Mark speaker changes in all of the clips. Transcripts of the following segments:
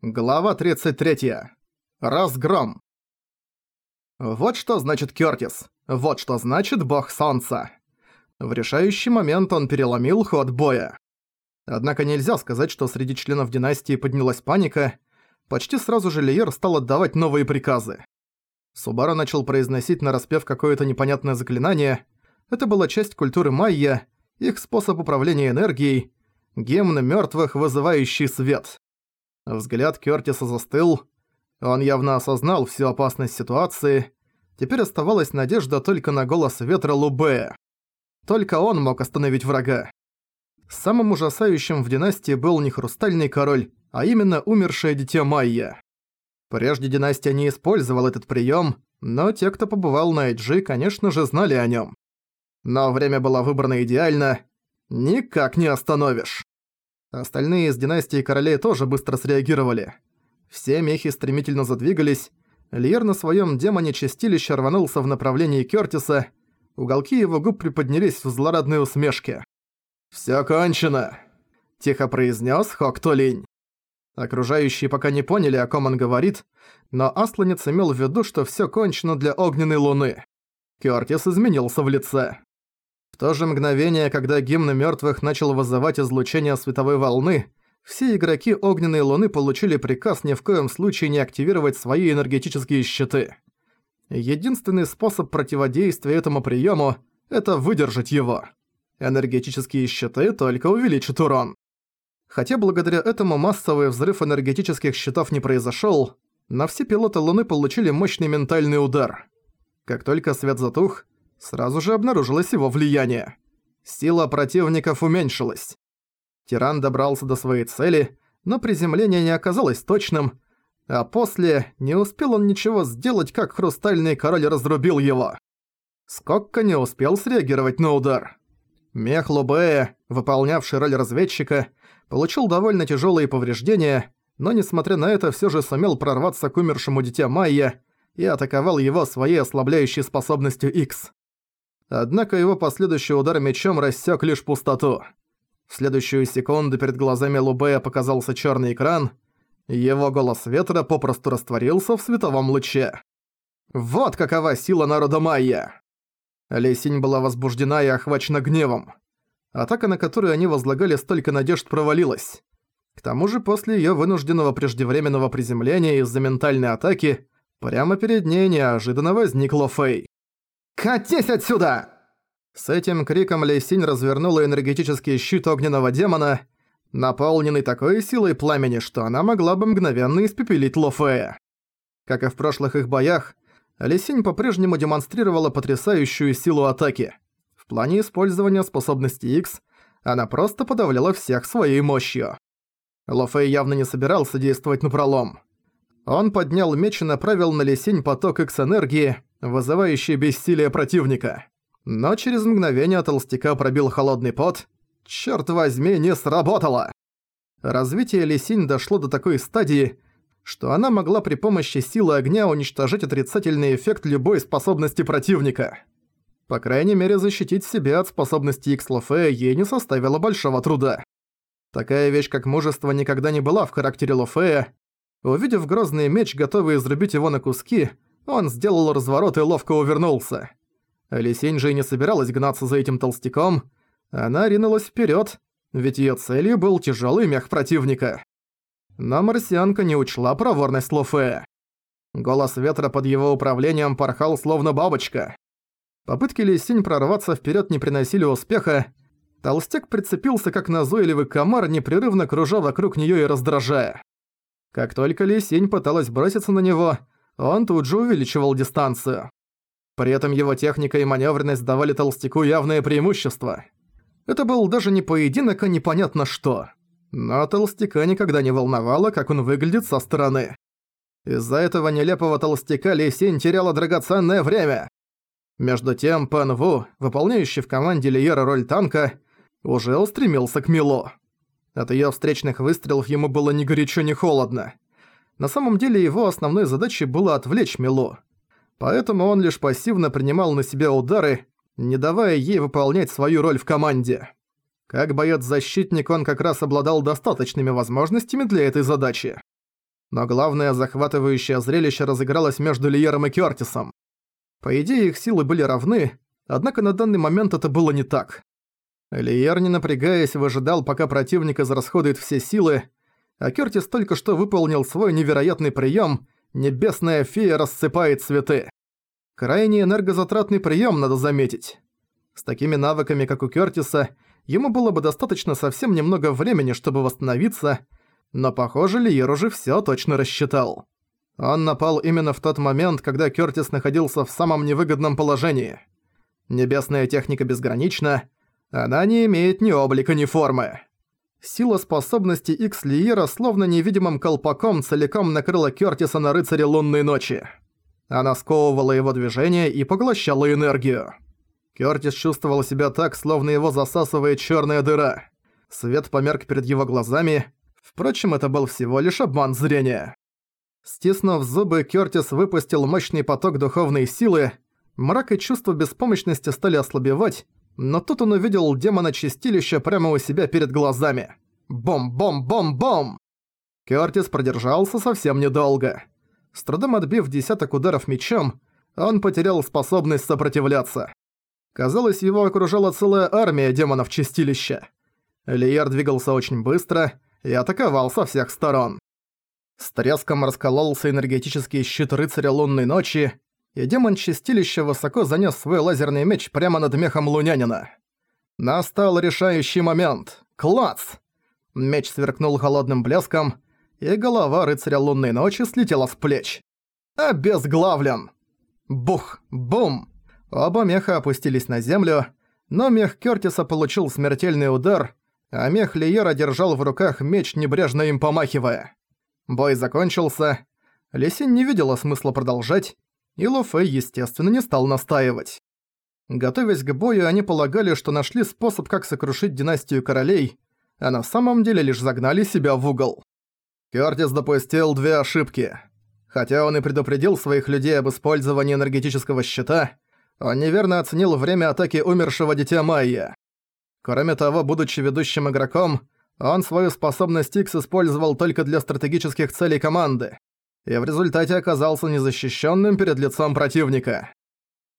Speaker 1: Глава 33. Разгром. Вот что значит Кёртис. Вот что значит бог солнца. В решающий момент он переломил ход боя. Однако нельзя сказать, что среди членов династии поднялась паника. Почти сразу же Лиер стал отдавать новые приказы. Субару начал произносить нараспев какое-то непонятное заклинание. Это была часть культуры майя, их способ управления энергией, гимн мёртвых, вызывающий свет. Взгляд Кёртиса застыл. Он явно осознал всю опасность ситуации. Теперь оставалась надежда только на голос ветра Лубея. Только он мог остановить врага. Самым ужасающим в династии был не Хрустальный Король, а именно умершее дитя Майя. Прежде династия не использовала этот прием, но те, кто побывал на Эйджи, конечно же, знали о нем. Но время было выбрано идеально. Никак не остановишь. Остальные из династии королей тоже быстро среагировали. Все мехи стремительно задвигались. Льер на своем демоне чистилища рванулся в направлении Кёртиса. Уголки его губ приподнялись в злорадной усмешке. «Всё кончено!» – тихо произнес Хок Толинь. Окружающие пока не поняли, о ком он говорит, но Асланец имел в виду, что всё кончено для огненной луны. Кёртис изменился в лице. То же мгновение, когда гимн мёртвых начал вызывать излучение световой волны, все игроки Огненной Луны получили приказ ни в коем случае не активировать свои энергетические щиты. Единственный способ противодействия этому приему – это выдержать его. Энергетические щиты только увеличат урон. Хотя благодаря этому массовый взрыв энергетических щитов не произошёл, но все пилоты Луны получили мощный ментальный удар. Как только свет затух, сразу же обнаружилось его влияние. Сила противников уменьшилась. Тиран добрался до своей цели, но приземление не оказалось точным, а после не успел он ничего сделать, как Хрустальный Король разрубил его. Скокка не успел среагировать на удар. Мех Лубея, выполнявший роль разведчика, получил довольно тяжелые повреждения, но несмотря на это все же сумел прорваться к умершему дитя Майя и атаковал его своей ослабляющей способностью X. Однако его последующий удар мечом рассек лишь пустоту. В следующую секунду перед глазами Лубея показался черный экран, его голос ветра попросту растворился в световом луче. Вот какова сила народа Майя! Лесинь была возбуждена и охвачена гневом. Атака, на которую они возлагали столько надежд, провалилась. К тому же после её вынужденного преждевременного приземления из-за ментальной атаки, прямо перед ней неожиданно возникла Фэй. «Катись отсюда!» С этим криком Лейсинь развернула энергетический щит огненного демона, наполненный такой силой пламени, что она могла бы мгновенно испепелить Лофея. Как и в прошлых их боях, Лисинь по-прежнему демонстрировала потрясающую силу атаки. В плане использования способности X она просто подавляла всех своей мощью. Лофей явно не собирался действовать напролом. Он поднял меч и направил на Лисинь поток X-энергии, вызывающий бессилие противника. Но через мгновение толстяка пробил холодный пот. Чёрт возьми, не сработало! Развитие Лисинь дошло до такой стадии, что она могла при помощи силы огня уничтожить отрицательный эффект любой способности противника. По крайней мере, защитить себя от способности Икс-Лофея ей не составило большого труда. Такая вещь, как мужество, никогда не была в характере Лофея. Увидев грозный меч, готовый изрубить его на куски, он сделал разворот и ловко увернулся. Лисень же и не собиралась гнаться за этим толстяком. Она ринулась вперед, ведь ее целью был тяжелый мех противника. Но марсианка не учла проворность Лофея. Голос ветра под его управлением порхал словно бабочка. Попытки Лисинь прорваться вперед не приносили успеха. Толстяк прицепился как назойливый комар, непрерывно кружа вокруг нее и раздражая. Как только Лисинь пыталась броситься на него, он тут же увеличивал дистанцию. При этом его техника и маневренность давали толстяку явное преимущество. Это был даже не поединок, а непонятно что. Но толстяка никогда не волновало, как он выглядит со стороны. Из-за этого нелепого толстяка Лисень теряла драгоценное время. Между тем Пэн Ву, выполняющий в команде Лиера роль танка, уже устремился к Мило. От её встречных выстрелов ему было ни горячо, ни холодно. На самом деле его основной задачей было отвлечь Милу. Поэтому он лишь пассивно принимал на себя удары, не давая ей выполнять свою роль в команде. Как боец-защитник он как раз обладал достаточными возможностями для этой задачи. Но главное захватывающее зрелище разыгралось между Лиером и Кёртисом. По идее, их силы были равны, однако на данный момент это было не так. Лиер, не напрягаясь, выжидал, пока противник израсходует все силы, а Кёртис только что выполнил свой невероятный прием «Небесная фея рассыпает цветы». Крайне энергозатратный прием, надо заметить. С такими навыками, как у Кёртиса, ему было бы достаточно совсем немного времени, чтобы восстановиться, но, похоже, Лиер уже всё точно рассчитал. Он напал именно в тот момент, когда Кёртис находился в самом невыгодном положении. Небесная техника безгранична, она не имеет ни облика, ни формы. Сила способности Икс Лиера словно невидимым колпаком целиком накрыла Кёртиса на рыцаре лунной ночи. Она сковывала его движение и поглощала энергию. Кёртис чувствовал себя так, словно его засасывает чёрная дыра. Свет померк перед его глазами, впрочем, это был всего лишь обман зрения. Стиснув зубы, Кёртис выпустил мощный поток духовной силы, мрак и чувство беспомощности стали ослабевать, но тут он увидел демона Чистилища прямо у себя перед глазами. Бом-бом-бом-бом! Кёртис продержался совсем недолго. С трудом отбив десяток ударов мечом, он потерял способность сопротивляться. Казалось, его окружала целая армия демонов Чистилища. Лиер двигался очень быстро и атаковал со всех сторон. С треском раскололся энергетический щит рыцаря лунной ночи, и демон Чистилища высоко занёс свой лазерный меч прямо над мехом лунянина. Настал решающий момент. Клац! Меч сверкнул холодным блеском, и голова рыцаря лунной ночи слетела с плеч. Обезглавлен! Бух! Бум! Оба меха опустились на землю, но мех Кёртиса получил смертельный удар, а мех Лиера держал в руках меч, небрежно им помахивая. Бой закончился. Лисин не видела смысла продолжать, и Ло Фэй, естественно, не стал настаивать. Готовясь к бою, они полагали, что нашли способ, как сокрушить династию королей, а на самом деле лишь загнали себя в угол. Кёртис допустил две ошибки. Хотя он и предупредил своих людей об использовании энергетического щита, он неверно оценил время атаки умершего Дитя Майя. Кроме того, будучи ведущим игроком, он свою способность X использовал только для стратегических целей команды и в результате оказался незащищенным перед лицом противника.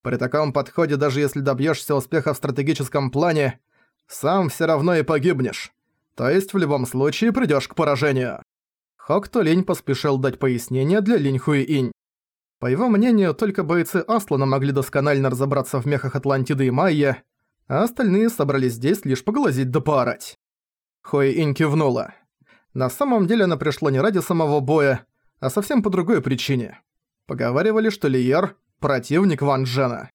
Speaker 1: При таком подходе, даже если добьешься успеха в стратегическом плане, сам все равно и погибнешь. То есть в любом случае придешь к поражению. Хокто Линь поспешил дать пояснение для Линь Хуи-Инь. По его мнению, только бойцы Аслана могли досконально разобраться в мехах Атлантиды и Майя, а остальные собрались здесь лишь поглазеть да поорать. Хуи-Инь кивнула. На самом деле она пришла не ради самого боя, а совсем по другой причине. Поговаривали, что Лиер – противник Ван Джена.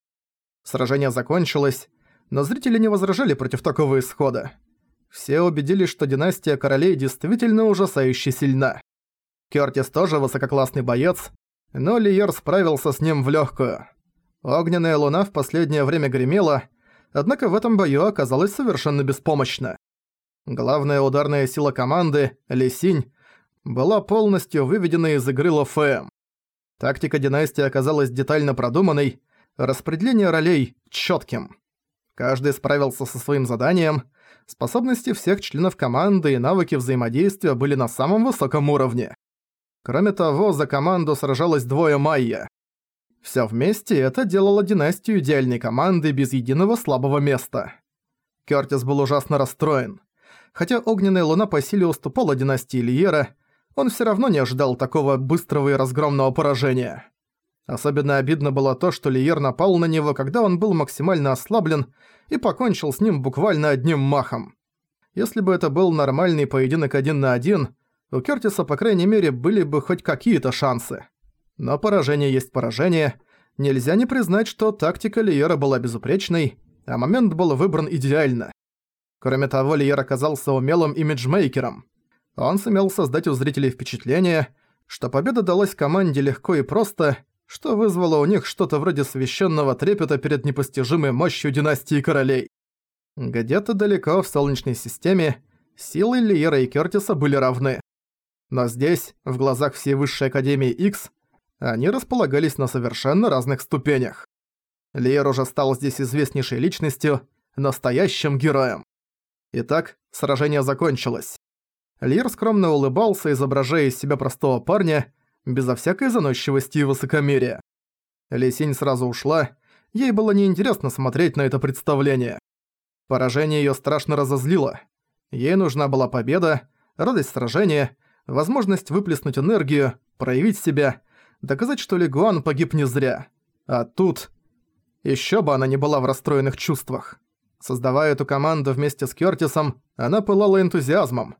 Speaker 1: Сражение закончилось, но зрители не возражали против такого исхода. Все убедились, что династия королей действительно ужасающе сильна. Кёртис тоже высококлассный боец, но Лиер справился с ним в легкую. Огненная луна в последнее время гремела, однако в этом бою оказалась совершенно беспомощна. Главная ударная сила команды, Лисинь, была полностью выведена из игры ЛФМ. Тактика династии оказалась детально продуманной, распределение ролей – чётким. Каждый справился со своим заданием, способности всех членов команды и навыки взаимодействия были на самом высоком уровне. Кроме того, за команду сражалось двое Майя. Всё вместе это делало династию идеальной команды без единого слабого места. Кёртис был ужасно расстроен. Хотя Огненная Луна по силе уступала династии Лиера, он всё равно не ожидал такого быстрого и разгромного поражения. Особенно обидно было то, что Лиер напал на него, когда он был максимально ослаблен и покончил с ним буквально одним махом. Если бы это был нормальный поединок один на один, у Кёртиса, по крайней мере, были бы хоть какие-то шансы. Но поражение есть поражение. Нельзя не признать, что тактика Лиера была безупречной, а момент был выбран идеально. Кроме того, Лиер оказался умелым имиджмейкером. Он сумел создать у зрителей впечатление, что победа далась команде легко и просто, что вызвало у них что-то вроде священного трепета перед непостижимой мощью династии королей. Где-то далеко в Солнечной системе силы Лиера и Кёртиса были равны. Но здесь, в глазах всей Высшей Академии X, они располагались на совершенно разных ступенях. Лиер уже стал здесь известнейшей личностью, настоящим героем. Итак, сражение закончилось. Лир скромно улыбался, изображая из себя простого парня, безо всякой заносчивости и высокомерия. Лисинь сразу ушла, ей было неинтересно смотреть на это представление. Поражение её страшно разозлило. Ей нужна была победа, радость сражения, возможность выплеснуть энергию, проявить себя, доказать, что Лигуан погиб не зря. А тут... Ещё бы она не была в расстроенных чувствах. Создавая эту команду вместе с Кёртисом, она пылала энтузиазмом.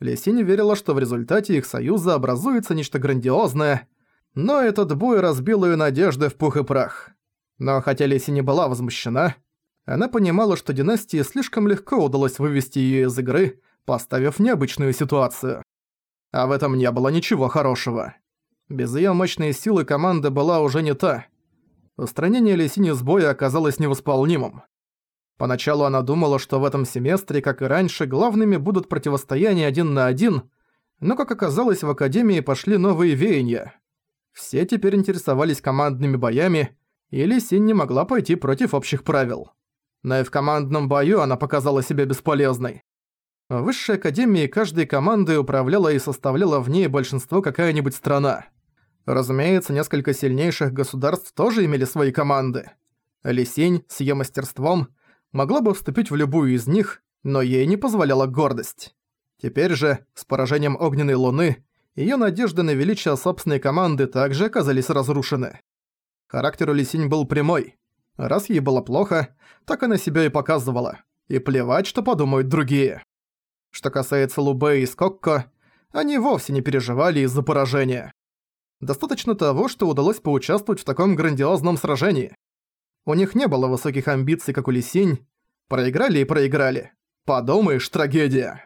Speaker 1: Лесини верила, что в результате их союза образуется нечто грандиозное, но этот бой разбил её надежды в пух и прах. Но хотя Леси не была возмущена, она понимала, что династии слишком легко удалось вывести её из игры, поставив необычную ситуацию. А в этом не было ничего хорошего. Без её мощной силы команда была уже не та. Устранение Лесини с боя оказалось невосполнимым. Поначалу она думала, что в этом семестре, как и раньше, главными будут противостояния один на один, но, как оказалось, в Академии пошли новые веяния. Все теперь интересовались командными боями, и Лисин не могла пойти против общих правил но и в командном бою она показала себя бесполезной. В высшей академии каждой командой управляла и составляла в ней большинство какая-нибудь страна. Разумеется, несколько сильнейших государств тоже имели свои команды. Лисень с её мастерством могла бы вступить в любую из них, но ей не позволяла гордость. Теперь же, с поражением огненной луны, её надежды на величие собственной команды также оказались разрушены. Характер Лисинь был прямой. Раз ей было плохо, так она себя и показывала. И плевать, что подумают другие. Что касается Лубе и Скокко, они вовсе не переживали из-за поражения. Достаточно того, что удалось поучаствовать в таком грандиозном сражении. У них не было высоких амбиций, как у Лисинь. Проиграли и проиграли. Подумаешь, трагедия.